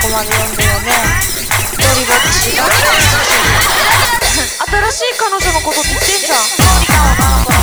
困るんだよね。一人ぼっち新しい彼女のことって言ってんじゃん。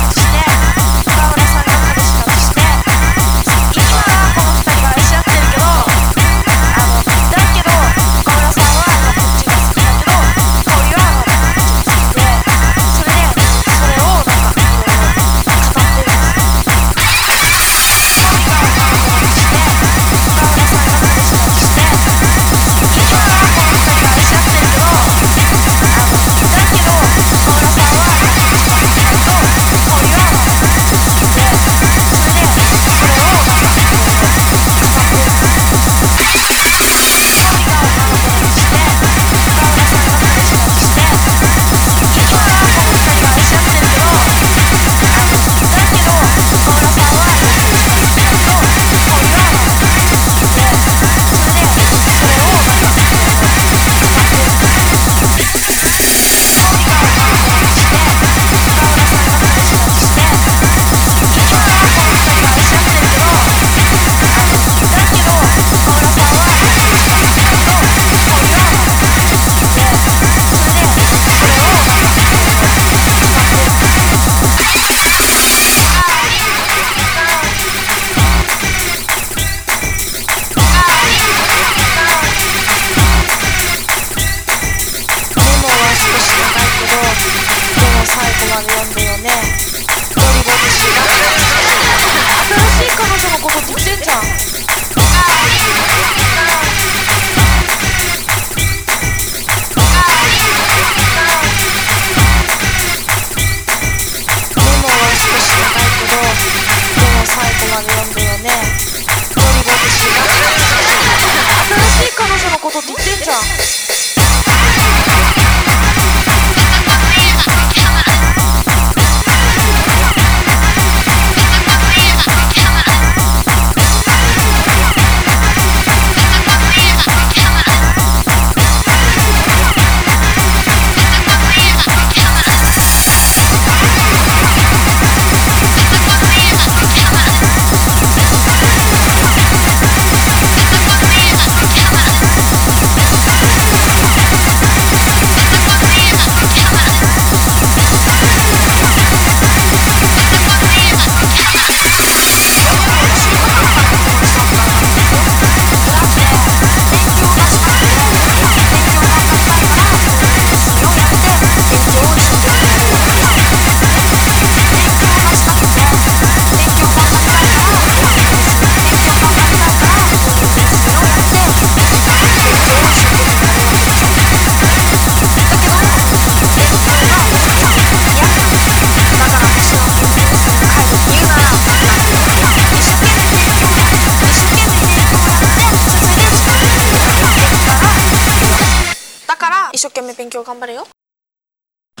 一生懸命勉強頑張れよ。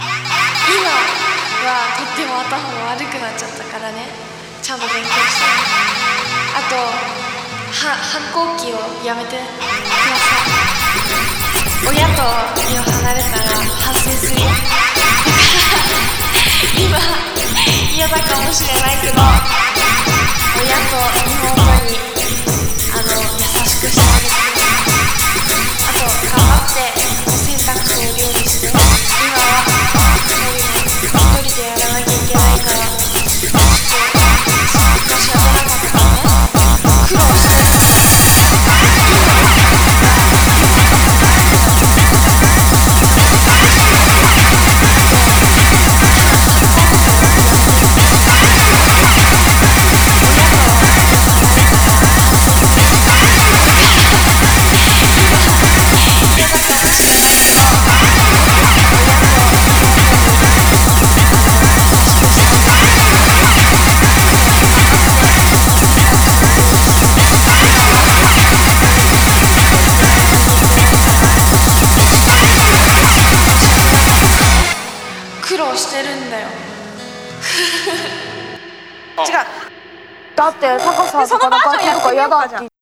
今はとっても頭が悪くなっちゃったからね。ちゃんと勉強して。あとは反抗期をやめてください。親と家を離れたら反省する。今嫌だかもしれないけど親と苦労してるんだよ。違う。だって高さとか高いとか嫌だって